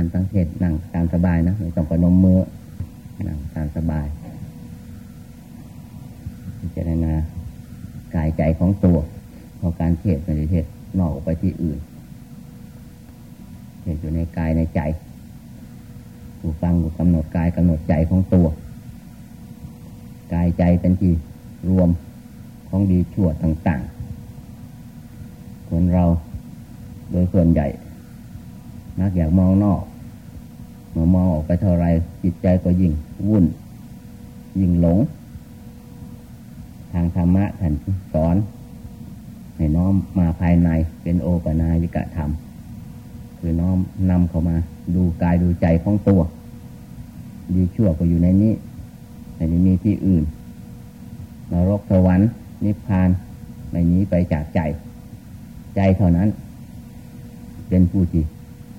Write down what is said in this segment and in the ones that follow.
การสังเกตนั่งตามสบายนะไม่ต้องประนมมือนั่งตามสบายพิจารณากายใจของตัวพอการเทศไม่ได้เทศนอกออกไปที่อื่นเทศอยู่ในกายในใจผู้ฟังผู้กำหนดกายกำหนดใจของตัว กายใจเป็นที่รวมของดีชั่วต่างๆคนเราโดยส่วนใหญ่นักอยากมองนอก เมื่อมองออกไปเท่าไรจิตใจก็ยิ่งวุ่น ยิ่งหลง ทางธรรมะท่านสอน ให้น้อมมาภายในเป็นโอปนายิกะธรรม คือน้อมนำเข้ามา ดูกายดูใจของตัว ดีชั่วก็อยู่ในนี้ไม่ได้มีที่อื่นนรกสวรรค์นิพพานไม่นี้ไปจากใจ ใจเท่านั้น เป็นผู้ที่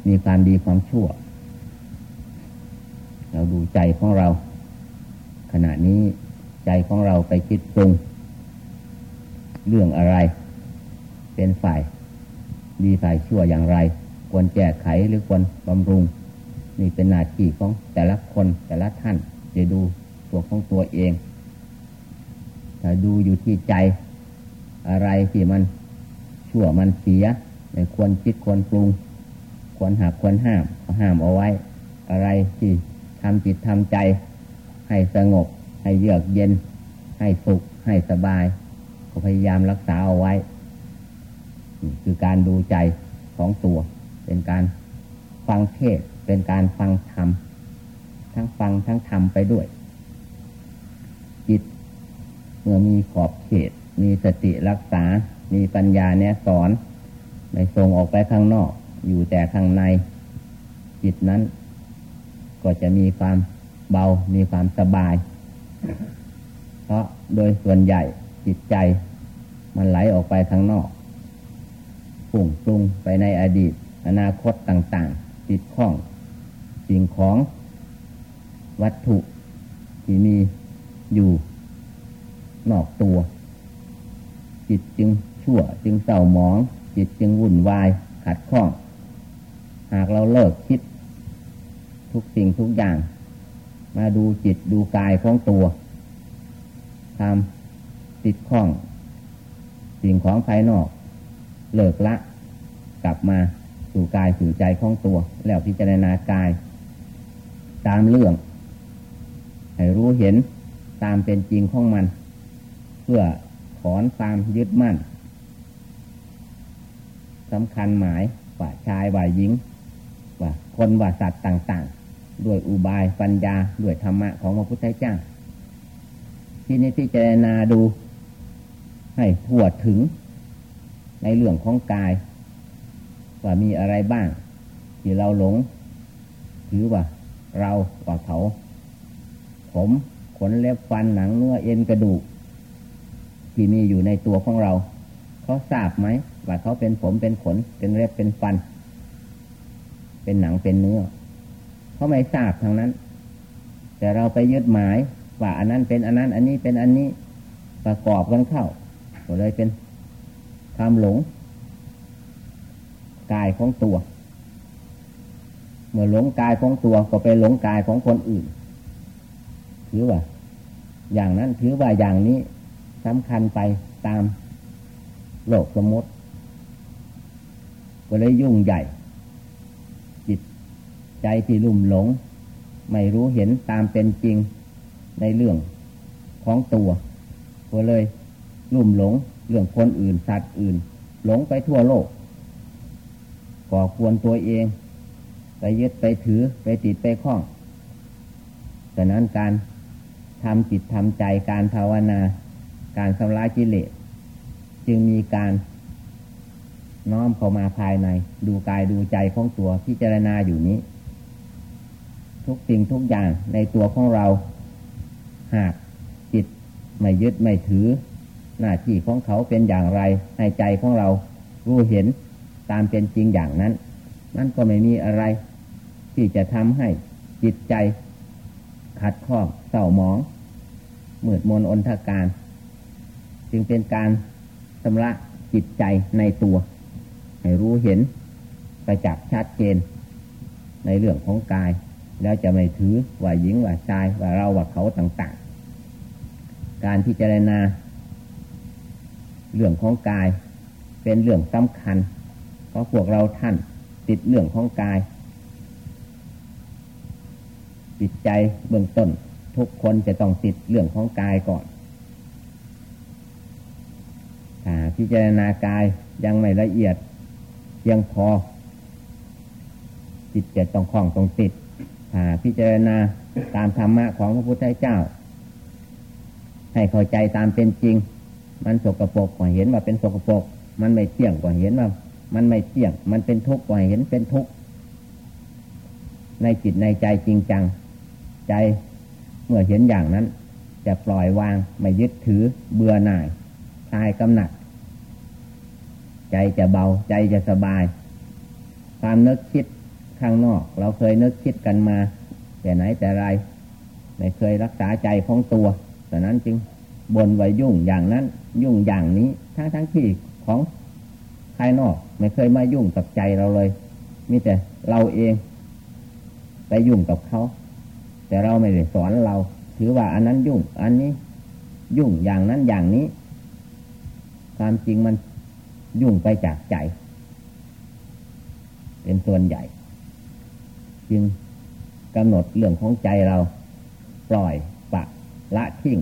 มีความดีความชั่ว เราดูใจของเรา ขณะนี้ใจของเราไปคิดปรุง เรื่องอะไร เป็นฝ่าย ดีฝ่ายชั่วอย่างไร ควรแก้ไขหรือควรบำรุง นี่เป็นหน้าที่ของแต่ละคนแต่ละท่านจะดูตัวของตัวเองถ้าดูอยู่ที่ใจ อะไรที่มันชั่วมันเสียไม่ควรคิดควรปรุง ควรหักควรห้ามห้ามเอาไว้ อะไรที่ ทำจิตทำใจ ให้สงบ ให้เยือกเย็น ให้สุข ให้สบายก็พยายามรักษาเอาไว้ คือการดูใจของตัว เป็นการฟังเทศ เป็นการฟังธรรม ทั้งฟังทั้งทำไปด้วย จิต เมื่อมีขอบเขต มีสติรักษา มีปัญญาเนี้ยสอนไม่ส่งออกไปข้างนอก อยู่แต่ข้างใน จิตนั้น ก็จะมีความเบา มีความสบาย เพราะโดยส่วนใหญ่จิตใจ มันไหลออกไปข้างนอกปุ่งปรุงไปในอดีต อนาคตต่างๆ ติดข้อง สิ่งของวัตถุที่มีอยู่นอกตัว จิตจึงชั่วจึงเศร้าหมอง จิตจึงวุ่นวายขัดข้อง หากเราเลิกคิด ทุกสิ่งทุกอย่าง มาดูจิตดูกายของตัวทำติดข้อง สิ่งของภายนอก เลิกละ กลับมาสู่กายสู่ใจของตัว แล้วพิจารณากาย ตามเรื่อง ให้รู้เห็นตามเป็นจริงของมัน เพื่อถอนความยึดมั่นสำคัญหมายว่าชายว่าหญิง ว่าคนว่าสัตว์ต่าง ๆ ด้วยอุบายปัญญาด้วยธรรมะของพระพุทธเจ้าที่นี้พิจรณาดู ให้ทั่วถึงในเรื่องของกาย ว่ามีอะไรบ้าง ที่เราหลงถือว่าเราว่าเขา ผมขนเล็บฟันหนังเนื้อเอ็นกระดูก ที่มีอยู่ในตัวของเราเขาทราบไหมว่าเขาเป็นผมเป็นขนเป็นเล็บเป็นฟัน เป็นหนังเป็นเนื้อ เขาไม่ทราบทางนั้น แต่เราไปยึดหมายว่าอันนั้นเป็นอันนั้น อันนี้เป็นอันนี้ประกอบกันเข้าก็เลยเป็นความหลงกายของตัว เมื่อหลงกายของตัวก็ไปหลงกายของคนอื่นถือว่า อย่างนั้นถือว่าอย่างนี้สำคัญไปตามโลกสมมติ ก็เลยยุ่งใหญ่ ใจที่ลุ่มหลง ไม่รู้เห็นตามเป็นจริงในเรื่องของตัวก็เลยลุ่มหลงเรื่องคนอื่นสัตว์อื่น หลงไปทั่วโลกก่อควรตัวเอง ไปยึดไปถือไปติดไปข้องแต่นั้นการทำจิตทำใจการภาวนา การสำระกิเลสจึงมีการน้อมเข้ามาภายใน ดูกายดูใจของตัวพิจารณาอยู่นี้ ทุกสิ่งทุกอย่างในตัวของเรา หากจิตไม่ยึดไม่ถือ หน้าที่ของเขาเป็นอย่างไร ในใจของเรารู้เห็นตามเป็นจริงอย่างนั้น นั่นก็ไม่มีอะไร ที่จะทำให้จิตใจ ขัดข้องเศร้าหมองมืดมนอนทการ จึงเป็นการชำระจิตใจในตัว ให้รู้เห็นประจักษ์ชัดเจนในเรื่องของกาย แล้วจะไม่ถือว่าหญิงว่าชายว่าเราว่าเขาต่างๆ การพิจารณา เรื่องของกาย เป็นเรื่องสำคัญ เพราะพวกเราท่านติดเรื่องของกายจิตใจเบื้องต้น ทุกคนจะต้องติดเรื่องของกายก่อนถ้าพิจารณากายยังไม่ละเอียดยังพอจิตจะต้องคล้องต้องติด พิจารณาตามธรรมะของพระพุทธเจ้า ให้เข้าใจตามเป็นจริง มันสกปรกก็เห็นว่าเป็นสกปรกมันไม่เที่ยงก็เห็นว่า มันไม่เที่ยง มันเป็นทุกข์ก็เห็นเป็นทุกข์ในจิตในใจจริงจัง ใจเมื่อเห็นอย่างนั้น จะปล่อยวางไม่ยึดถือเบื่อหน่ายคลายกำหนัด ใจจะเบาใจจะสบาย ความนึกคิด ข้างนอก เราเคยนึกคิดกันมา แต่ไหนแต่ไร ไม่เคยรักษาใจของตัวแต่นั้นจึงบนไว้ยุ่งอย่างนั้น ยุ่งอย่างนี้ ทั้งทั้งที่ของภายนอก ไม่เคยมายุ่งกับใจเราเลย มีแต่เราเอง ไปยุ่งกับเขา แต่เราไม่ได้สอนเรา ถือว่าอันนั้นยุ่ง อันนี้ ยุ่งอย่างนั้นอย่างนี้ ความจริงมันยุ่งไปจากใจ เป็นส่วนใหญ่ จึงกำหนดเรื่องของใจเราปล่อยปะละทิ้ง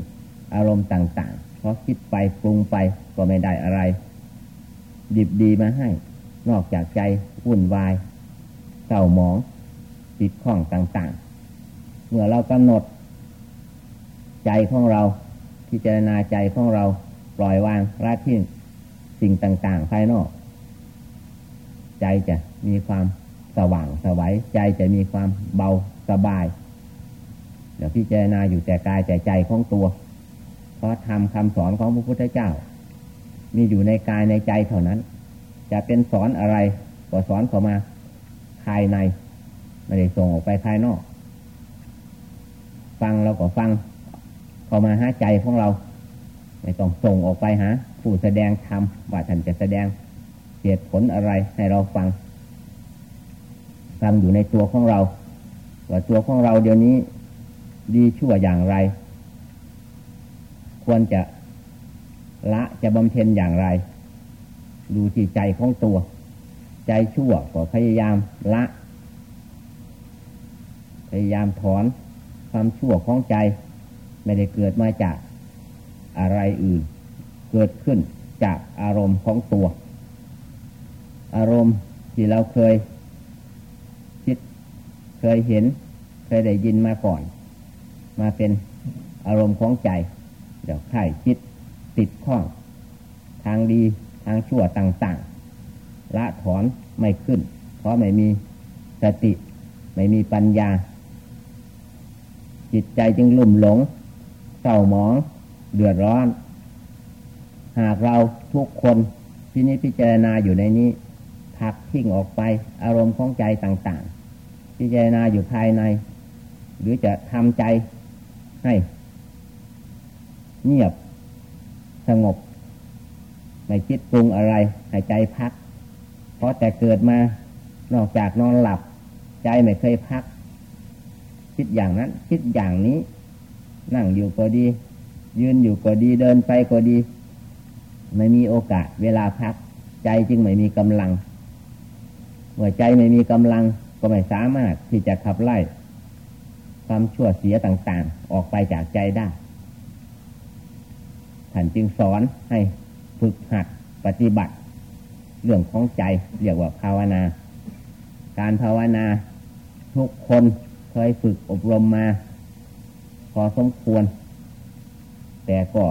อารมณ์ต่างๆเพราะคิดไปปรุงไปก็ไม่ได้อะไร ดิบดีมาให้ นอกจากใจวุ่นวายเศร้าหมองติดข้องต่างๆ เมื่อเรากำหนด ใจของเราพิจารณาใจของเราปล่อยวางละทิ้งสิ่งต่างๆ ภายนอก ใจจะมีความ สว่างสวัยใจจะมีความเบาสบายเดี๋ยวพิจารณาอยู่แต่กายแต่ใจของตัว เพราะทำคำสอนของพระพุทธเจ้า มีอยู่ในกายในใจเท่านั้น จะเป็นสอนอะไรก็สอนเข้ามาภายใน ไม่ได้ส่งออกไปภายนอก ฟังเราก็ฟังเข้ามาหาใจของเรา ไม่ต้องส่งออกไปหาผู้แสดงธรรมว่าท่านจะแสดงเหตุผลอะไรให้เราฟัง ฟังอยู่ในตัวของเรา ว่าตัวของเราเดี๋ยวนี้ดีชั่วอย่างไร ควรจะละจะบำเพ็ญอย่างไร ดูที่ใจของตัว ใจชั่วก็พยายามละ พยายามถอนความชั่วของใจ ไม่ได้เกิดมาจากอะไรอื่น เกิดขึ้นจากอารมณ์ของตัว อารมณ์ที่เราเคย เคยเห็น เคยได้ยินมาก่อน มาเป็นอารมณ์ของใจ เดี๋ยวไข่คิดติดข้อง ทางดีทางชั่วต่างๆ ละถอนไม่ขึ้น เพราะไม่มีสติ ไม่มีปัญญา จิตใจจึงลุ่มหลงเศร้าหมอง เดือดร้อน หากเราทุกคนที่นี้พิจารณาอยู่ในนี้พักทิ้งออกไปอารมณ์ของใจต่างๆ พิจารณาอยู่ภายใน หรือจะทำใจให้เงียบสงบไม่คิดปรุงอะไรให้ใจพัก เพราะแต่เกิดมานอกจากนอนหลับ ใจไม่เคยพัก คิดอย่างนั้น คิดอย่างนี้ นั่งอยู่ก็ดี ยืนอยู่ก็ดีเดินไปก็ดี ไม่มีโอกาสเวลาพัก ใจจึงไม่มีกำลังเมื่อใจไม่มีกำลัง ก็ไม่สามารถที่จะขับไล่ความชั่วเสียต่าง ๆ ออกไปจากใจได้ท่านจึงสอนให้ฝึกหัดปฏิบัติ เรื่องของใจเรียกว่าภาวนา การภาวนาทุกคนเคยฝึกอบรมมา พอสมควร แต่ก็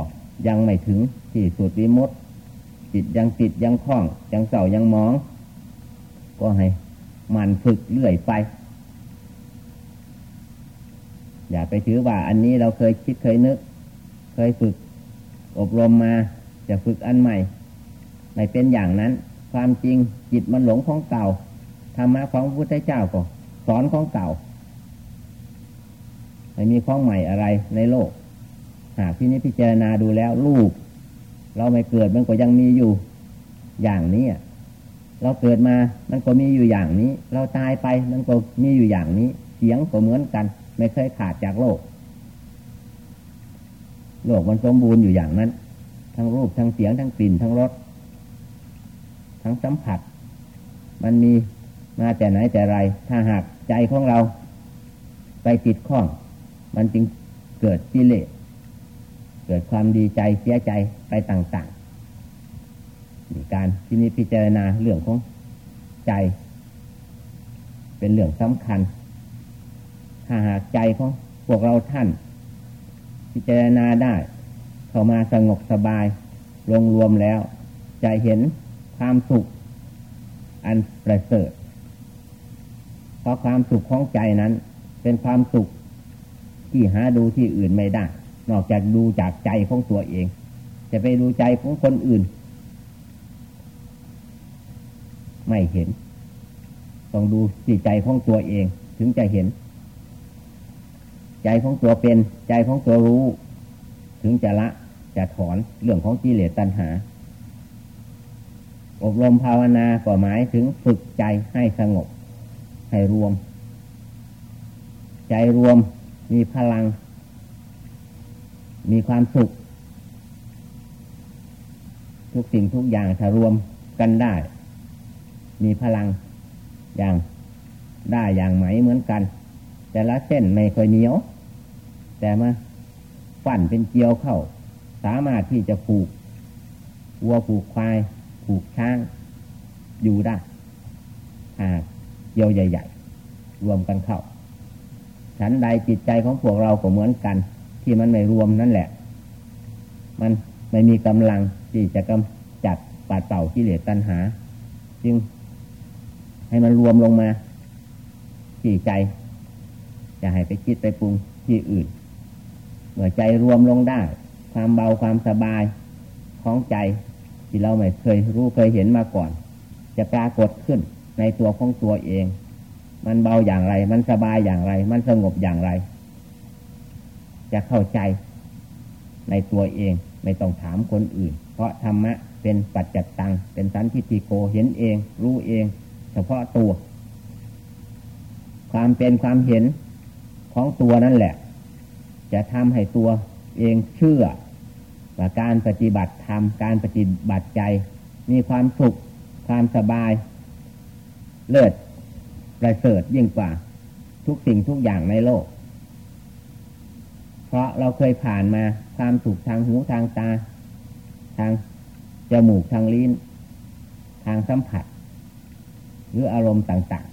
ยังไม่ถึงที่สุดวิมุตจิตยังติดยังคล้อง ยังเศร้ายังมอง ก็ให้ มันฝึกเรื่อยไป อย่าไปถือว่า อันนี้เราเคยคิดเคยนึก เคยฝึก อบรมมาจะฝึกอันใหม่ ไม่เป็นอย่างนั้น ความจริงจิตมันหลงของเก่าธรรมะของพระพุทธเจ้าก็สอนของเก่าไม่มีของใหม่อะไรในโลก หากที่นี้พิจารณาดูแล้วลูก เราไม่เกิดมันก็ยังมีอยู่ อย่างนี้ เราเกิดมามันก็มีอยู่อย่างนี้ เราตายไปมันก็มีอยู่อย่างนี้ เสียงก็เหมือนกัน ไม่เคยขาดจากโลก โลกมันสมบูรณ์อยู่อย่างนั้น ทั้งรูปทั้งเสียงทั้งกลิ่นทั้งรสทั้งสัมผัส มันมีมาแต่ไหนแต่ไร ถ้าหากใจของเรา ไปติดข้อง มันจึงเกิดกิเลสเกิดความดีใจเสียใจไปต่างๆ การที่นี้พิจารณาเรื่องของใจ เป็นเรื่องสำคัญ ถ้าหากใจของพวกเราท่าน พิจารณาได้ เข้ามาสงบสบายรวมรวมแล้วจะเห็นความสุข อันประเสริฐเพราะความสุขของใจนั้น เป็นความสุขที่หาดูที่อื่นไม่ได้ นอกจากดูจากใจของตัวเอง จะไปดูใจของคนอื่น ไม่เห็น ต้องดูจิตใจของตัวเองถึงจะเห็น ใจของตัวเป็นใจของตัวรู้ ถึงจะละจะถอนเรื่องของกิเลสตัณหา อบรมภาวนาก็หมายถึงฝึกใจให้สงบ ให้รวม ใจรวมมีพลัง มีความสุข ทุกสิ่งทุกอย่างถ้ารวมกันได้ มีพลังอย่างได้อย่างไหมเหมือนกัน แต่ละเส้นไม่ค่อยเหนียว แต่มาฝันเป็นเกลียวเข้า สามารถที่จะผูกวัวผูกควาย ผูกช้างอยู่ได้หากเกลียวใหญ่ ๆ รวมกันเข้า ฉันใดจิตใจของพวกเราก็เหมือนกัน ที่มันไม่รวมนั่นแหละ มันไม่มีกำลังที่จะกำจัดปาดเป่าที่เหลือตัณหา จึง ให้มันรวมลงมาที่ใจจะให้ไปคิดไปปรุงที่อื่น เมื่อใจรวมลงได้ ความเบาความสบายของใจที่เราไม่เคยรู้เคยเห็นมาก่อน จะปรากฏขึ้นในตัวของตัวเอง มันเบาอย่างไร มันสบายอย่างไร มันสงบอย่างไร จะเข้าใจในตัวเองไม่ต้องถามคนอื่น เพราะธรรมะเป็นปัจจัตตัง เป็นสันทิติโกเห็นเอง รู้เอง พาะตัว ความเป็นความเห็นของตัวนั่นแหละ จะทำให้ตัวเองเชื่อว่าการปฏิบัติธรรมการปฏิบัติใจ มีความสุข ความสบาย เลิศประเสริฐยิ่งกว่า ทุกสิ่งทุกอย่างในโลก เพราะเราเคยผ่านมาความสุขทางหูทางตา ทางจมูกทางลิ้น ทางสัมผัส หรืออารมณ์ต่าง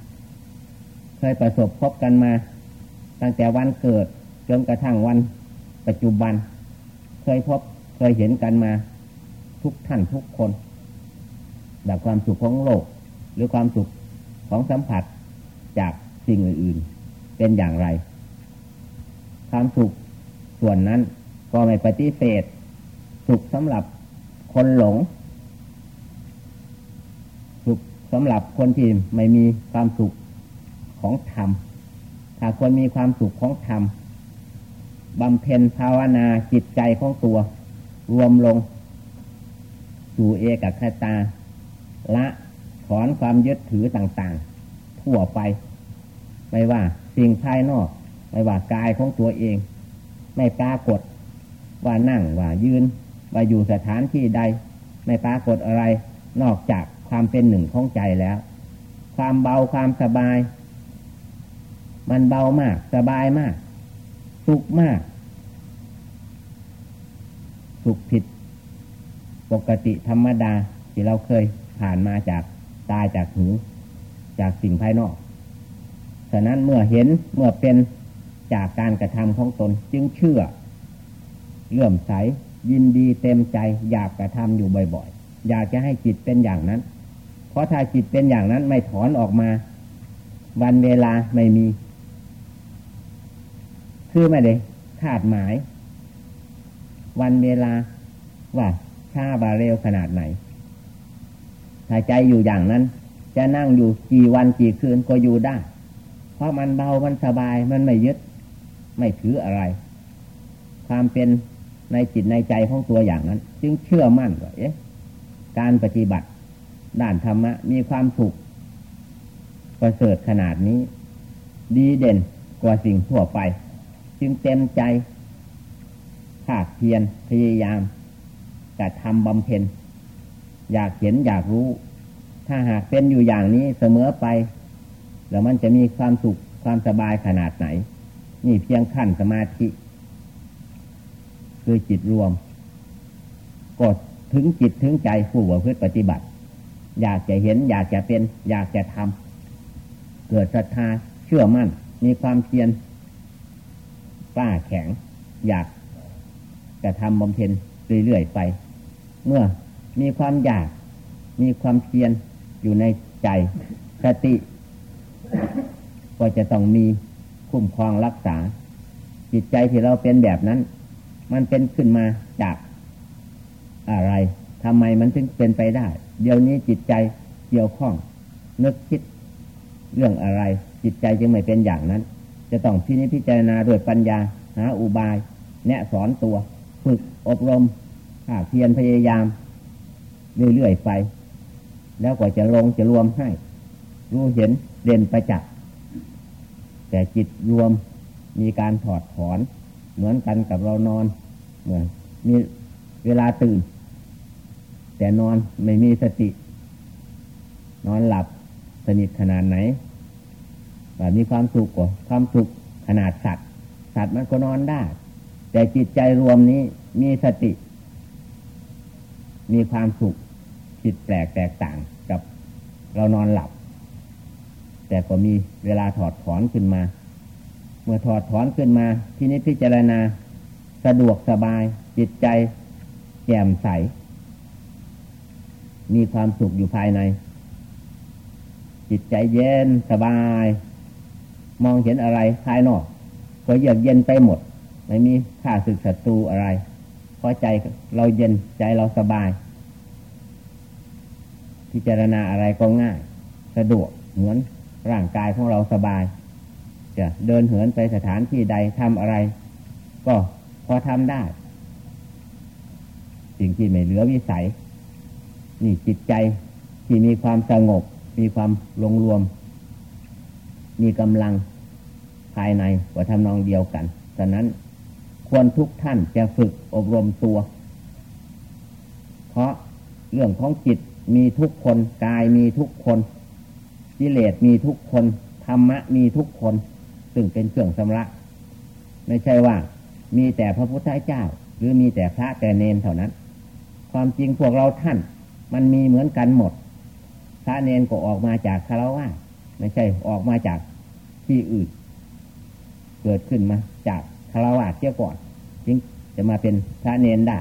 ๆ เคยประสบพบกันมา ตั้งแต่วันเกิดจนกระทั่งวันปัจจุบัน เคยพบเคยเห็นกันมา ทุกท่านทุกคนแบบความสุขของโลก หรือความสุขของสัมผัสจากสิ่งอื่นๆ เป็นอย่างไร ความสุขส่วนนั้นก็ไม่ปฏิเสธ สุขสำหรับคนหลง สำหรับคนที่ไม่มีความสุขของธรรมถ้าคนมีความสุขของธรรมบำเพ็ญภาวนาจิตใจของตัว รวมลง สู่เอกคตา ละถอนความยึดถือต่างๆ ทั่วไป ไม่ว่าสิ่งภายนอก ไม่ว่ากายของตัวเอง ไม่ปรากฏว่านั่งว่ายืนว่าอยู่สถานที่ใด ไม่ปรากฏอะไรนอกจาก ความเป็นหนึ่งของใจแล้ว ความเบาความสบาย มันเบามาก สบายมาก สุขมาก สุขผิด ปกติธรรมดาที่เราเคยผ่านมาจากตายจากหูจากสิ่งภายนอก ฉะนั้นเมื่อเห็นเมื่อเป็นจากการกระทำของตนจึงเชื่อเลื่อมใสยินดีเต็มใจ อยากกระทำอยู่บ่อยๆ อยากจะให้จิตเป็นอย่างนั้น เพราะถ้าจิตเป็นอย่างนั้นไม่ถอนออกมา วันเวลาไม่มี คือไม่ได้คาดหมาย วันเวลาว่าช้าบาเร็วขนาดไหน ถ้าใจอยู่อย่างนั้น จะนั่งอยู่กี่วันกี่คืนก็อยู่ได้ เพราะมันเบามันสบายมันไม่ยึด ไม่ถืออะไร ความเป็นในจิตในใจของตัวอย่างนั้น จึงเชื่อมั่นว่าเอ๊ะการปฏิบัติ ด้านธรรมะ มีความสุขประเสริฐขนาดนี้ ดีเด่นกว่าสิ่งทั่วไป จึงเต็มใจภาคเพียรพยายามจะทำบำเพ็ญ อยากเห็นอยากรู้ ถ้าหากเป็นอยู่อย่างนี้เสมอไป แล้วมันจะมีความสุขความสบายขนาดไหน นี่เพียงขั้นสมาธิ คือจิตรวม กดถึงจิตถึงใจผู้ว่าพืชปฏิบัติ อยากจะเห็น อยากจะเป็น อยากจะทำเกิดศรัทธาเชื่อมั่น มีความเพียรกล้าแข็ง อยากจะทำบำเพ็ญเรื่อยๆไป เมื่อมีความอยาก มีความเพียรอยู่ในใจสติ ก็จะต้องมีคุ้มครองรักษา จิตใจที่เราเป็นแบบนั้น มันเป็นขึ้นมาจากอะไรทำไมมันถึงเป็นไปได้ เดี๋ยวนี้จิตใจเกี่ยวข้อง นึกคิดเรื่องอะไร จิตใจจึงไม่เป็นอย่างนั้น จะต้องพินิจพิจารณาด้วยปัญญาหาอุบาย แนะสอนตัวฝึกอบรมภาเพียรพยายาม เรื่อยๆไป แล้วก็จะลงจะรวมให้ รู้เห็นเด่นประจักษ์แต่จิตรวมมีการถอดถอน เหมือนกันกับเรานอนเหมือนมีเวลาตื่น แต่นอนไม่มีสติ นอนหลับสนิทขนาดไหนแบบมีความสุขกว่าความสุขขนาดสัตว์ สัตว์มันก็นอนได้ แต่จิตใจรวมนี้มีสติ มีความสุขจิตแปลกแตกต่างกับเรานอนหลับ แต่ก็มีเวลาถอดถอนขึ้นมา เมื่อถอดถอนขึ้นมา ที่นี้พิจารณาสะดวกสบาย จิตใจแจ่มใส มีความสุขอยู่ภายใน จิตใจเย็นสบาย มองเห็นอะไรภายนอก ก็เยือกเย็นไปหมด ไม่มีข้าศึกศัตรูอะไร เพราะใจเราเย็นใจเราสบาย พิจารณาอะไรก็ง่าย สะดวกเหมือนร่างกายของเราสบาย จะเดินเหินไปสถานที่ใดทำอะไร ก็พอทำได้ สิ่งที่ไม่เหลือวิสัย นี่จิตใจที่มีความสงบ มีความลงรวม มีกำลังภายในกว่าทำนองเดียวกันฉะนั้นควรทุกท่านจะฝึกอบรมตัว เพราะเรื่องของจิตมีทุกคนกายมีทุกคนกิเลสมีทุกคนธรรมะมีทุกคนซึ่งเป็นเครื่องสำระไม่ใช่ว่า มีแต่พระพุทธเจ้า หรือมีแต่พระแต่เนนเท่านั้น ความจริงพวกเราท่าน มันมีเหมือนกันหมดพระเนนก็ออกมาจากคารวะไม่ใช่ออกมาจากที่อื่น เกิดขึ้นมา จากคารวะเที่ยก่อนจึงจะมาเป็นพระเนนได้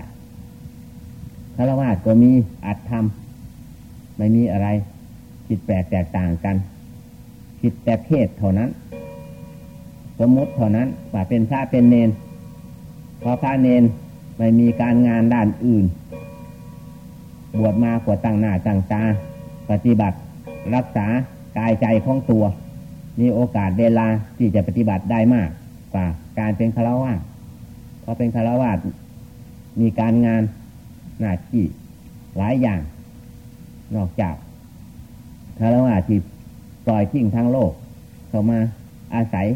คารวะก็มีอัตธรรมไม่มีอะไรจิตแปลกแตกต่างกันจิตแต่เพศเท่านั้น สมมติเท่านั้นว่าเป็นพระเป็นเนนพอพระเนนไม่มีการงานด้านอื่น บวชมากว่าตั้งหน้าตั้งตา ปฏิบัติรักษากายใจของตัว มีโอกาสเวลาที่จะปฏิบัติได้มากกว่าการเป็นคารวะเพราะเป็นคารวะมีการงานหน้าที่หลายอย่าง นอกจากคารวะที่ปล่อยทิ้งทั้งโลก เข้ามาอาศัย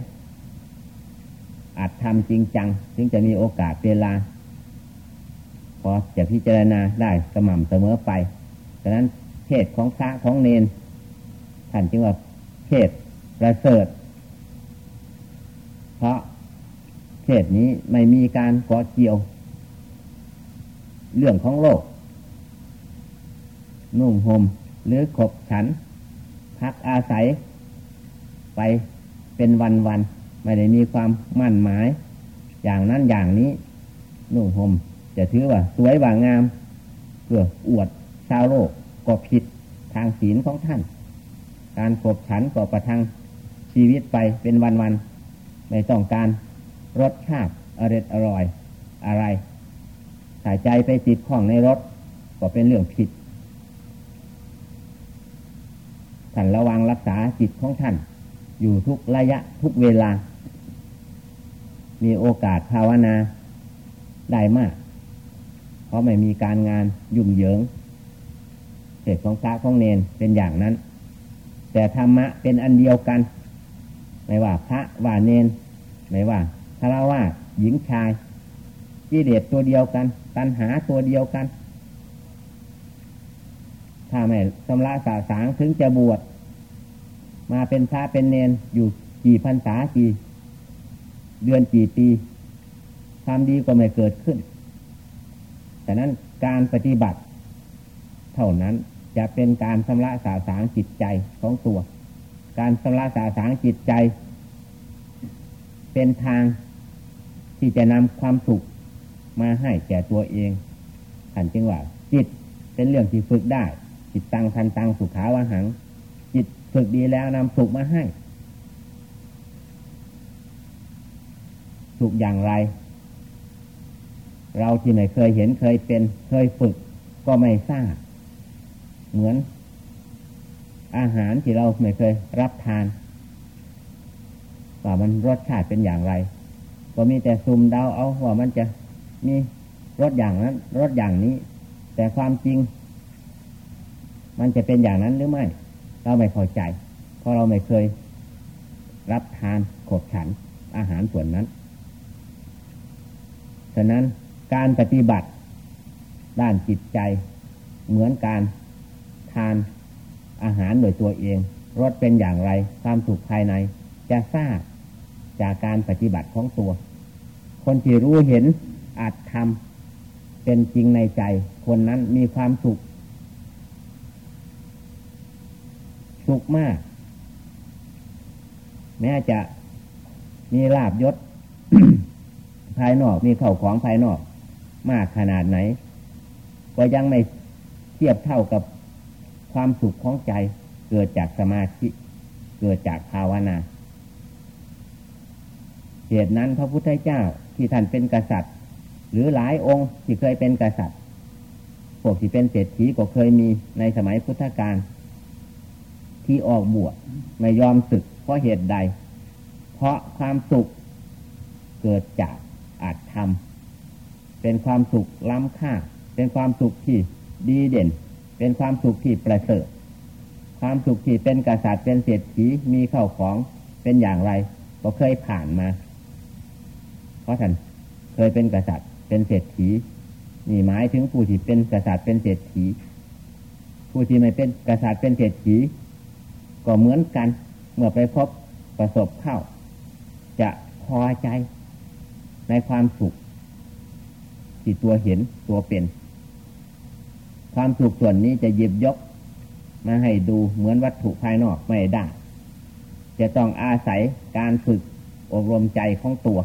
อาจทำจริงจัง ถึงจะมีโอกาสเวลา พอจะพิจารณาได้สม่ำเสมอไปดังนั้นเพศของพระของเนนท่านจึงว่าเพศประเสริฐ เพราะเพศนี้ไม่มีการก่อเกี่ยว เรื่องของโลก นุ่งห่มหรือขบฉัน พักอาศัย ไปเป็นวันๆไม่ได้มีความมั่นหมาย อย่างนั้นอย่างนี้นุ่งห่ม จะถือว่า สวยว่างามเพื่ออวดชาวโลกก็ผิดทางศีลของท่าน การขบฉันก็ประทังชีวิตไปเป็นวันๆไม่ต้องการรสชาติอร่อยอร่อยอะไรใสายใจไปติดข้องในรถ ก็เป็นเรื่องผิดท่านระวังรักษาจิตของท่าน อยู่ทุกระยะทุกเวลา มีโอกาสภาวนาได้มาก เพราะไม่มีการงานยุ่งเหยิงจศษของพระของเนนเป็นอย่างนั้น แต่ธรรมะเป็นอันเดียวกัน ไม่ว่าพระว่าเนน ไม่ว่าคารวะหญิงชายกิเลสตัวเดียวกัน ตัณหาตัวเดียวกัน ถ้าไม่สำระสาสางถึงจะบวชมาเป็นพระเป็นเนนอยู่กี่พรรษากี่ เดือนกี่ปีความดีก็ไม่เกิดขึ้น แต่นั้นการปฏิบัติ เท่านั้นจะเป็นการชำระสาสางจิตใจของตัว การชำระสาสางจิตใจ เป็นทางที่จะนำความสุขมาให้แก่ตัวเองขันจึงว่า จิตเป็นเรื่องที่ฝึกได้ จิตตังทันตังสุขาวหัง จิตฝึกดีแล้วนำสุขมาให้สุขอย่างไร เราที่ไม่เคยเห็นเคยเป็นเคยฝึก ก็ไม่ทราบ เหมือน อาหารที่เราไม่เคยรับทานว่ามันรสชาติเป็นอย่างไร ก็มีแต่ซุ่มเดาเอาว่ามันจะมีรสอย่างนั้นรสอย่างนี้ แต่ความจริง มันจะเป็นอย่างนั้นหรือไม่ เราไม่เข้าใจ เพราะเราไม่เคย รับทานขบฉันอาหารส่วนนั้น ฉะนั้น การปฏิบัติ ด้านจิตใจ เหมือนการทานอาหารโดยตัวเองรสเป็นอย่างไร ความสุขภายใน จะทราบจากการปฏิบัติของตัว คนที่รู้เห็นอาจทำเป็นจริงในใจ คนนั้นมีความสุข สุขมาก แม้จะมีลาบยศ ภายนอกมีเข่าของภายนอก มากขนาดไหน ก็ยังไม่เทียบเท่ากับความสุขของใจ เกิดจากสมาธิ เกิดจากภาวนาเหตุนั้นพระพุทธเจ้าที่ท่านเป็นกษัตริย์ หรือหลายองค์ที่เคยเป็นกษัตริย์พวกที่เป็นเศรษฐีก็เคยมีในสมัยพุทธกาลที่ออกบวชไม่ยอมศึกเพราะเหตุใด เพราะความสุขเกิดจากอาจทำ เป็นความสุขล้ำค่า เป็นความสุขที่ดีเด่น เป็นความสุขที่ประเสริฐ ความสุขที่เป็นกษัตริย์เป็นเศรษฐีมีเข้าของเป็นอย่างไรก็เคยผ่านมา เพราะท่านเคยเป็นกษัตริย์เป็นเศรษฐีนี่หมายถึงผู้ที่เป็นกษัตริย์เป็นเศรษฐี ผู้ที่ไม่เป็นกษัตริย์เป็นเศรษฐี ก็เหมือนกันเมื่อไปพบประสบเข้า จะพอใจในความสุข ที่ตัวเห็นตัวเป็น ความสุขส่วนนี้จะหยิบยก มาให้ดูเหมือนวัตถุภายนอกไม่ได้ จะต้องอาศัยการฝึกอบรมใจของตัว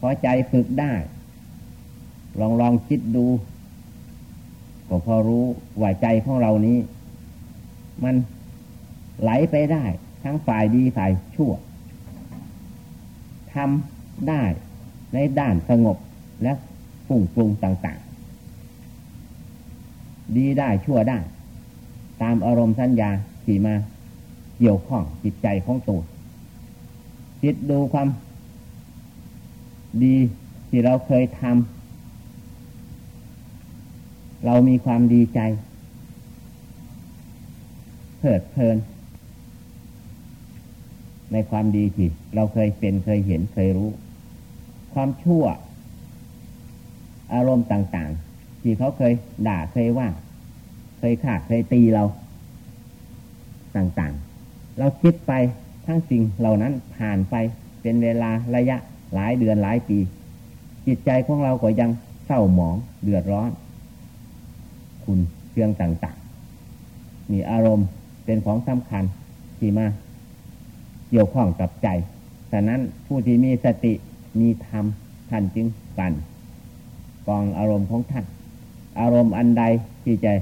พอใจฝึกได้ ลองลองคิดดู ก็พอรู้ว่าใจของเรานี้ มันไหลไปได้ ทั้งฝ่ายดีฝ่ายชั่วทำได้ในด้านสงบและ ฟุ้งปรุงต่างๆ ดีได้ชั่วได้ ตามอารมณ์สัญญาที่มาเกี่ยวข้องจิตใจของตัวคิดดูความดีที่เราเคยทำเรามีความดีใจเพลิดเพลิน ในความดีที่เราเคยเป็นเคยเห็นเคยรู้ ความชั่ว อารมณ์ต่างๆ ที่เขาเคยด่าเคยว่า เคยขาดเคยตีเรา ต่างๆ เราคิดไปทั้งสิ่งเหล่านั้นผ่านไปเป็นเวลาระยะหลายเดือนหลายปี จิตใจของเราก็ยังเศร้าหมองเดือดร้อน คุณเชื่องต่างๆมีอารมณ์เป็นของสำคัญที่มาเกี่ยวข้องกับใจแต่นั้นผู้ที่มีสติมีธรรมท่านจึงปั่น กองอารมณ์ของท่าน อารมณ์อันใดที่จะ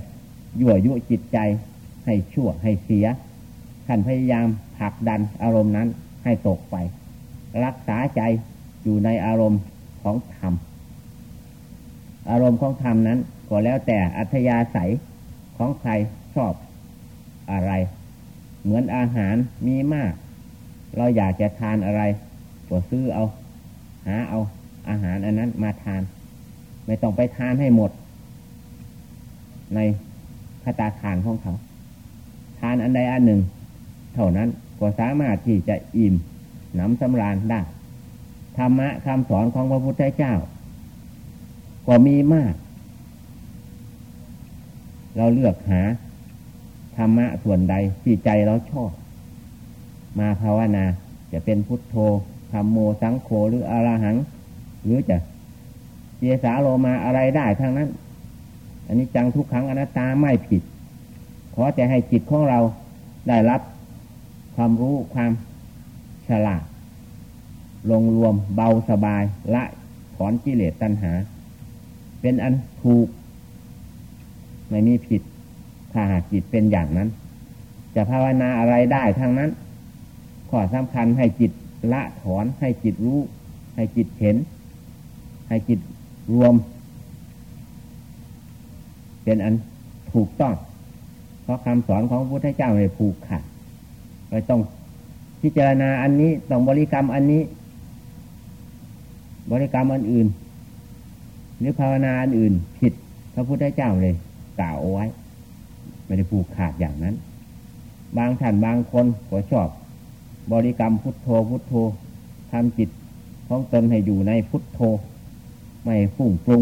ยั่วยุจิตใจ ให้ชั่วให้เสีย ท่านพยายามผลักดันอารมณ์นั้นให้ตกไป รักษาใจอยู่ในอารมณ์ของธรรม อารมณ์ของธรรมนั้นก็แล้วแต่อัธยาศัยของใครชอบอะไร เหมือนอาหารมีมาก เราอยากจะทานอะไรก็ซื้อเอา หาเอาอาหารอันนั้นมาทาน ไม่ต้องไปทานให้หมด ในภคตาทานของเขา ทานอันใดอันหนึ่ง เท่านั้นก็สามารถที่จะอิ่มหนำสำราญได้ ธรรมะคำสอนของพระพุทธเจ้า ก็มีมาก เราเลือกหา ธรรมะส่วนใดที่ใจเราชอบ มาภาวนาจะเป็นพุทโธธรรมโมสังโฆหรืออรหัง หรือจะ เจสาโลมาอะไรได้ทั้งนั้น อันนี้จังทุกครั้งอนัตตาไม่ผิด ขอจะให้จิตของเราได้รับความรู้ความฉลาด ลงรวมเบาสบายละถอนกิเลสตัณหา เป็นอันถูก ไม่มีผิด ถ้าหากจิตเป็นอย่างนั้น จะภาวนาอะไรได้ทั้งนั้นข้อสำคัญให้จิตละถอนให้จิตรู้ ให้จิตเห็น ให้จิต รวม เป็นอันถูกต้อง เพราะคำสอนของพระพุทธเจ้าไม่ผูกขาดไม่ต้องพิจารณาอันนี้ต้องบริกรรมอันนี้ บริกรรมอันอื่น หรือภาวนาอันอื่น ผิดพระพุทธเจ้าเลยกล่าวเอาไว้ ไม่ได้ผูกขาดอย่างนั้น บางท่านบางคนก็ชอบ บริกรรมพุทโธพุทโธทำจิตของตนให้อยู่ในพุทโธ ไม่ฟุ้งปรุง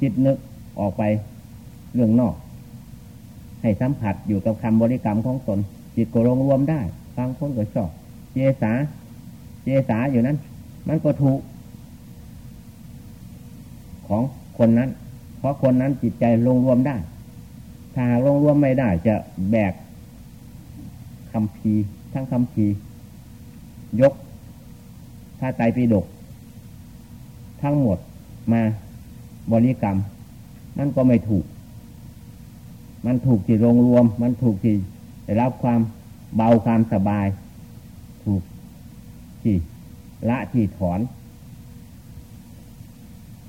จิตนึกออกไปเรื่องนอก ให้สัมผัสอยู่กับคำบริกรรมของตน จิตก็ลงรวมได้บางคนก็ชอบเจสาเจสาอยู่นั้น มันก็ถูก ของคนนั้น เพราะคนนั้นจิตใจลงรวมได้ ถ้าลงรวมไม่ได้จะแบกคำพีทั้งคำพียกถ้าใจปีดก ทั้งหมด มาบริกรรม มันก็ไม่ถูก มันถูกที่ลงรวม มันถูกที่ได้รับความเบาความสบาย ถูกที่ละที่ถอน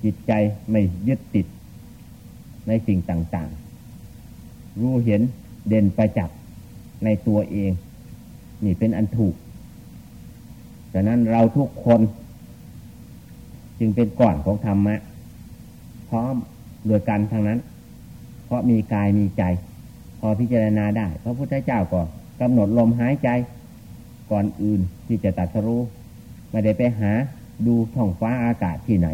จิตใจไม่ยึดติดในสิ่งต่างๆ รู้เห็นเด่นประจักษ์ในตัวเอง นี่เป็นอันถูกดังนั้นเราทุกคน จึงเป็นก่อนของธรรมะ พร้อมโดยกันทางนั้น เพราะมีกายมีใจ พอพิจารณาได้พระพุทธเจ้าก็กำหนดลมหายใจ ก่อนอื่นที่จะตัดสรู้ไม่ได้ไปหาดูท้องฟ้าอากาศที่ไหน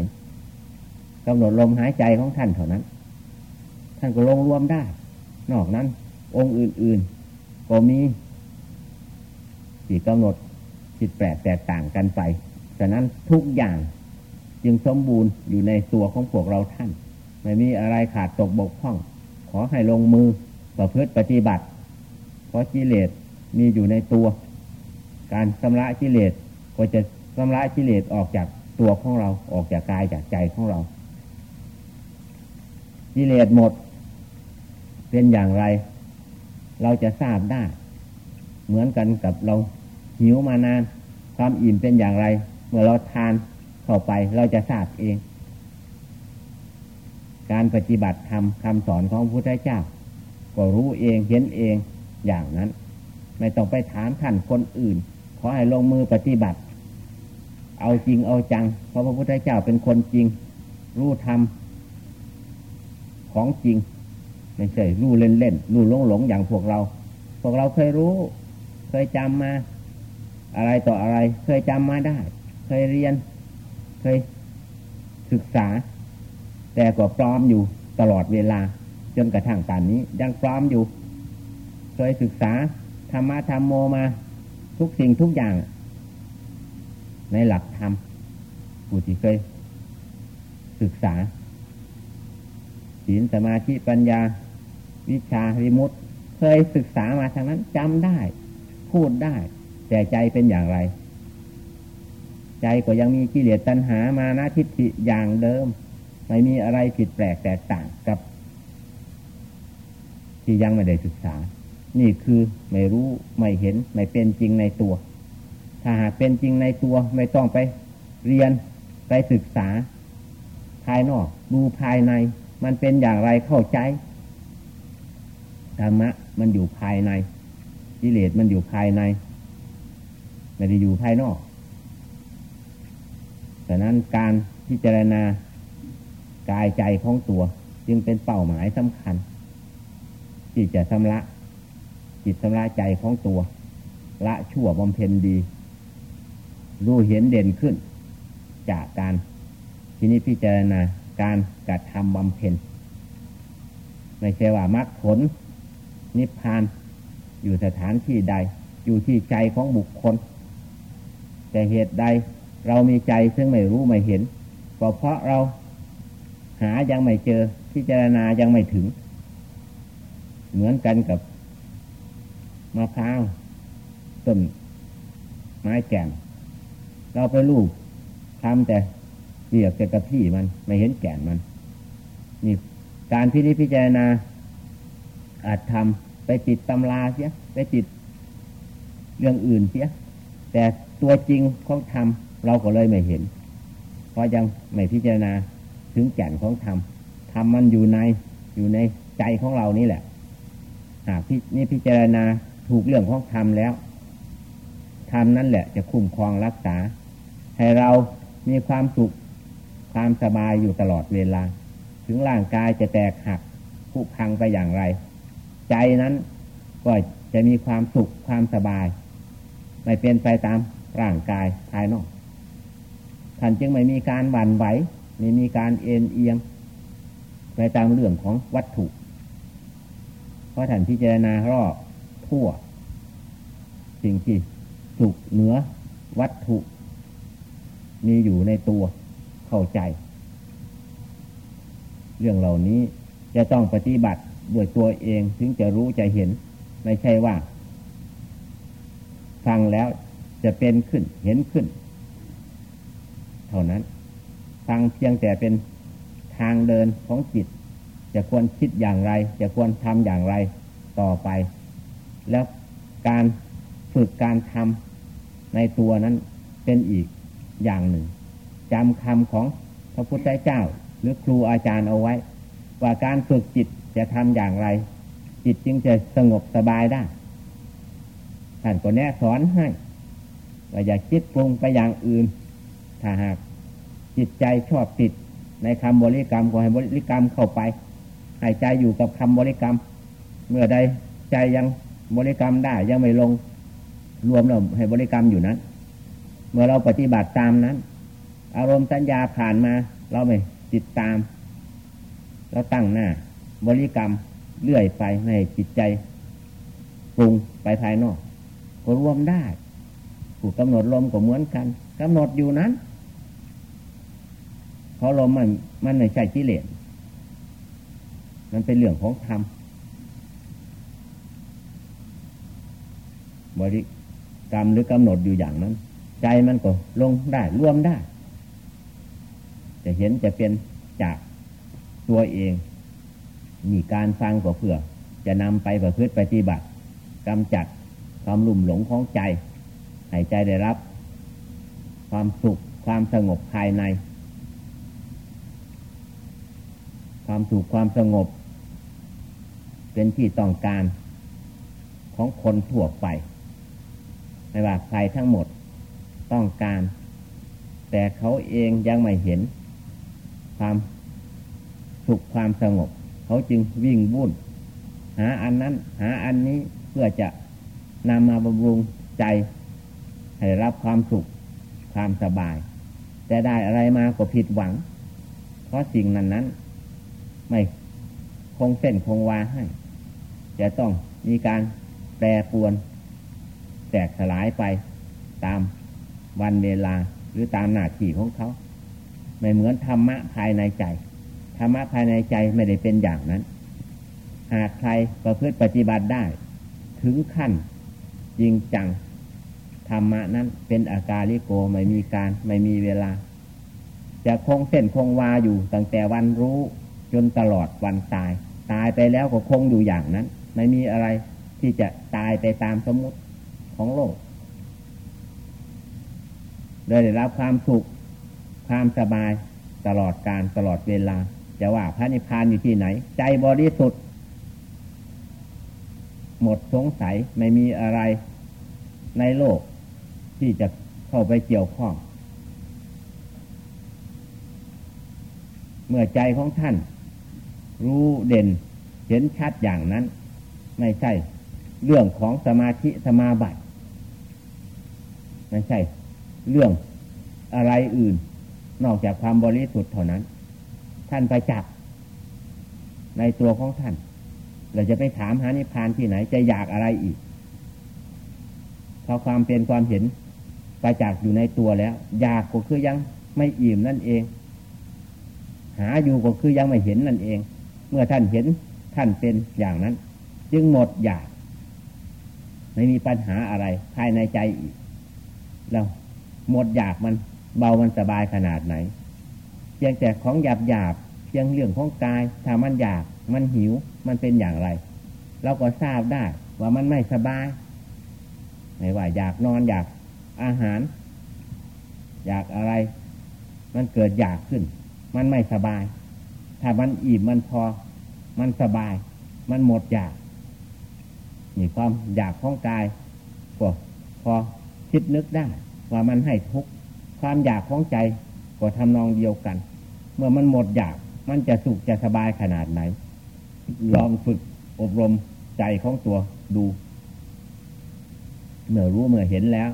กำหนดลมหายใจของท่านเท่านั้น ท่านก็ลงรวมได้ นอกนั้น องค์อื่น ๆ ก็มีที่กำหนดจิตแปลกแตกต่างกันไปฉะนั้นทุกอย่าง จึงสมบูรณ์อยู่ในตัวของพวกเราท่าน ไม่มีอะไรขาดตกบกพร่อง ขอให้ลงมือประพฤติปฏิบัติ เพราะกิเลสมีอยู่ในตัว การชำระกิเลสก็จะชำระกิเลสออกจากตัวของเราออกจากกายจากใจของเรากิเลสหมด เป็นอย่างไร เราจะทราบได้ เหมือนกันกับเราหิวมานาน ความอิ่มเป็นอย่างไร เมื่อเราทาน เข้าไปเราจะทราบเอง การปฏิบัติธรรมคำสอนของพระพุทธเจ้า ก็รู้เองเห็นเองอย่างนั้น ไม่ต้องไปถามท่านคนอื่น ขอให้ลงมือปฏิบัติ เอาจริงเอาจัง เพราะพระพุทธเจ้าเป็นคนจริง รู้ธรรมของจริงไม่ใช่รู้เล่นเล่นรู้หลงหลงอย่างพวกเรา พวกเราเคยรู้ เคยจำมา อะไรต่ออะไร เคยจำมาได้ เคยเรียน เคยศึกษา แต่ก็ปลอมอยู่ตลอดเวลา จนกระทั่งตอนนี้ ยังปลอมอยู่ เคยศึกษาธรรมะธรรมโมมา ทุกสิ่งทุกอย่าง ในหลักธรรมผู้ที่เคย ศึกษาศีลสมาธิปัญญา วิชาวิมุตเคยศึกษามาทางนั้นจำได้ พูดได้ แต่ใจเป็นอย่างไร ใจก็ยังมีกิเลสตัณหามานะทิฏฐิอย่างเดิม ไม่มีอะไรผิดแปลกแตกต่างกับ ที่ยังไม่ได้ศึกษา นี่คือไม่รู้ไม่เห็น ไม่เป็นจริงในตัว ถ้าหากเป็นจริงในตัวไม่ต้องไปเรียนไปศึกษา ภายนอก ดูภายใน มันเป็นอย่างไรเข้าใจธรรมะมันอยู่ภายในกิเลสมันอยู่ภายในไม่ได้อยู่ภายนอก แต่นั้นการพิจารณากายใจของตัว จึงเป็นเป้าหมายสำคัญ ที่จะชำระจิตชำระใจของตัว ละชั่วบำเพ็ญดี รู้เห็นเด่นขึ้น จากการที่นี้พิจารณาการกระทำบำเพ็ญไม่ใช่ว่ามรรคผล นิพพานอยู่สถานที่ใด อยู่ที่ใจของบุคคล แต่เหตุใด เรามีใจซึ่งไม่รู้ไม่เห็นก็เพราะเราหายังไม่เจอพิจารณายังไม่ถึง เหมือนกันกับมะพร้าวต้นไม้แก่นเราไปลูกทำแต่เปียกแต่กระพี่มันไม่เห็นแก่นมันนี่การพิจิพิจารณา อาจทำไปติดตำราเสียไปติดเรื่องอื่นเสียแต่ตัวจริงของธรรม เราก็เลยไม่เห็น เพราะยังไม่พิจารณาถึงแก่นของธรรมธรรมมันอยู่ในอยู่ในใจของเรานี่แหละ หากที่นี่พิจารณาถูกเรื่องของธรรมแล้วธรรมนั่นแหละจะคุ้มครองรักษา ให้เรามีความสุขความสบายอยู่ตลอดเวลา ถึงร่างกายจะแตกหักผุพังไปอย่างไร ใจนั้นก็จะมีความสุขความสบาย ไม่เป็นไปตามร่างกายภายนอก ท่านจึงไม่มีการหวั่นไหวไม่มีการเอ็นเอียงไปตามเรื่องของวัตถุ เพราะท่านพิจารณารอบทั่ว สิ่งที่สุขเหนือวัตถุ มีอยู่ในตัวเข้าใจ เรื่องเหล่านี้จะต้องปฏิบัติด้วยตัวเองถึงจะรู้จะเห็น ไม่ใช่ว่า ฟังแล้วจะเป็นขึ้นเห็นขึ้น ท่านั้น ฟังเพียงแต่เป็นทางเดินของจิต จะควรคิดอย่างไร จะควรทำอย่างไรต่อไป แล้วการฝึกการทำในตัวนั้นเป็นอีกอย่างหนึ่งจำคำของพระพุทธเจ้า หรือครูอาจารย์เอาไว้ ว่าการฝึกจิตจะทำอย่างไร จิตจึงจะสงบสบายได้ท่านก็แนะสอนให้ว่าอย่าคิดปรุงไปอย่างอื่น ถ้าหากจิตใจชอบติดในคำบริกรรมก็ให้บริกรรมเข้าไปให้ใจอยู่กับคำบริกรรม เมื่อใดใจยังบริกรรมได้ยังไม่ลงรวมเราให้บริกรรมอยู่นั้น เมื่อเราปฏิบัติตามนั้น อารมณ์สัญญาผ่านมา เราไม่ติดตาม เราตั้งหน้า บริกรรมเลื่อยไปให้จิตใจปรุงไปภายนอกก็รวมได้ ผู้กำหนดลมก็เหมือนกันกำหนดอยู่นั้น ราะลมมันมันไม่ใช่กิเลสมันเป็นเรื่องของธรรมบริกรรมหรือกำหนดอยู่อย่างนั้น ใจมันก็ลงได้รวมได้ จะเห็นจะเป็นจากตัวเองมีการฟังก็เพื่อ จะนำไปประพฤติปฏิบัติกำจัดความลุ่มหลงของใจให้ใจได้รับ ความสุขความสงบภายใน ความสุขความสงบ เป็นที่ต้องการของคนทั่วไป ไม่ว่าใครทั้งหมดต้องการ แต่เขาเองยังไม่เห็น ความสุขความสงบ เขาจึงวิ่งวุ่น หาอันนั้น หาอันนี้เพื่อจะนำมาบำรุงใจ ให้รับความสุขความสบาย แต่ได้อะไรมาก็ผิดหวัง เพราะสิ่งนั้นนั้น ไม่คงเส้นคงวาให้ จะต้องมีการแปรปวน แตกสลายไปตามวันเวลาหรือตามหน้าที่ของเขา ไม่เหมือนธรรมะภายในใจ ธรรมะภายในใจไม่ได้เป็นอย่างนั้น หากใครประพฤติปฏิบัติได้ ถึงขั้นจริงจังธรรมะนั้นเป็นอาการลิโกไม่มีการไม่มีเวลา จะคงเส้นคงวาอยู่ตั้งแต่วันรู้ จนตลอดวันตาย ตายไปแล้วก็คงอยู่อย่างนั้น ไม่มีอะไรที่จะตายไปตามสมมติของโลกได้รับความสุขความสบายตลอดการตลอดเวลา จะว่าพระนิพพานอยู่ที่ไหน ใจบริสุทธิ์ หมดสงสัยไม่มีอะไรในโลก ที่จะเข้าไปเกี่ยวข้อง เมื่อใจของท่าน รู้เด่น เห็นชัดอย่างนั้น ไม่ใช่ เรื่องของสมาธิสมาบัติไม่ใช่ เรื่องอะไรอื่น นอกจากความบริสุทธิ์เท่านั้น ท่านไปจับ ในตัวของท่าน เราจะไปถามหานิพานที่ไหนจะอยากอะไรอีกพอความเป็นความเห็นไปจากอยู่ในตัวแล้ว อยากก็คือยังไม่อิ่มนั่นเอง หาอยู่ก็คือยังไม่เห็นนั่นเอง เมื่อท่านเห็นท่านเป็นอย่างนั้น จึงหมดอยากไม่มีปัญหาอะไรภายในใจอีก แล้วหมดอยากมันเบามันสบายขนาดไหน เพียงแต่ของหยาบหยาบเพียงเรื่องของกายถ้ามันอยากมันหิวมันเป็นอย่างไร เราก็ทราบได้ว่ามันไม่สบายไม่ว่าอยากนอนอยากอาหาร อยากอะไร มันเกิดอยากขึ้น มันไม่สบาย ถ้ามันอิ่มมันพอ มันสบาย มันหมดอยากนี่ความอยากของกายก็พอคิดนึกได้ ว่ามันให้ทุกข์ความอยากของใจก็ทำนองเดียวกัน เมื่อมันหมดอยาก มันจะสุขจะสบายขนาดไหน ลองฝึกอบรมใจของตัวดู เมื่อรู้เมื่อเห็นแล้ว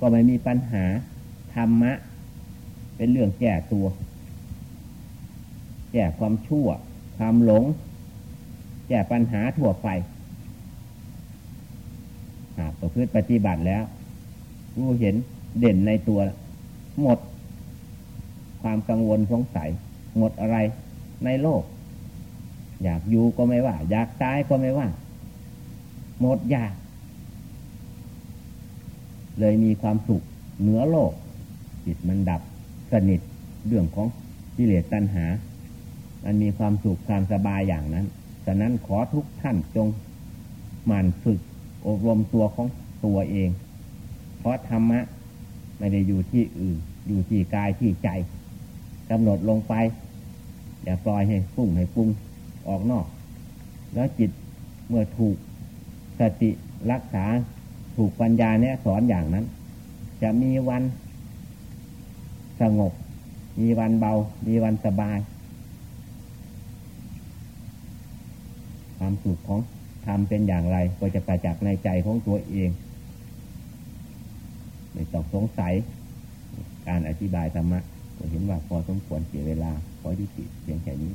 ก็ไม่มีปัญหาธรรมะ เป็นเรื่องแก้ตัว แก้ความชั่ว ความหลง แก้ปัญหาทั่วไปหากประพฤติปฏิบัติแล้ว รู้เห็นเด่นในตัว หมด ความกังวลสงสัย หมดอะไรในโลก อยากอยู่ก็ไม่ว่า อยากตายก็ไม่ว่า หมดอยาก เลยมีความสุขเหนือโลก จิตมันดับสนิทเรื่องของกิเลสตัณหา มันมีความสุขความสบายอย่างนั้น ฉะนั้นขอทุกท่านจงหมั่นฝึกอบรมตัวของตัวเอง เพราะธรรมะไม่ได้อยู่ที่อื่น อยู่ที่กายที่ใจกำหนดลงไป อย่าปล่อยให้ฟุ้งให้ปุ้งออกนอก แล้วจิตเมื่อถูกสติรักษาถูกปัญญาเนี่ยสอนอย่างนั้น จะมีวันสงบ มีวันเบา มีวันสบาย ความสุขของทำเป็นอย่างไร ก็จะประจักษ์ในใจของตัวเองไม่ต้องสงสัย การอธิบายธรรมะก็เห็นว่าพอสมควรเสียเวลาพอที่สิเพียงแค่นี้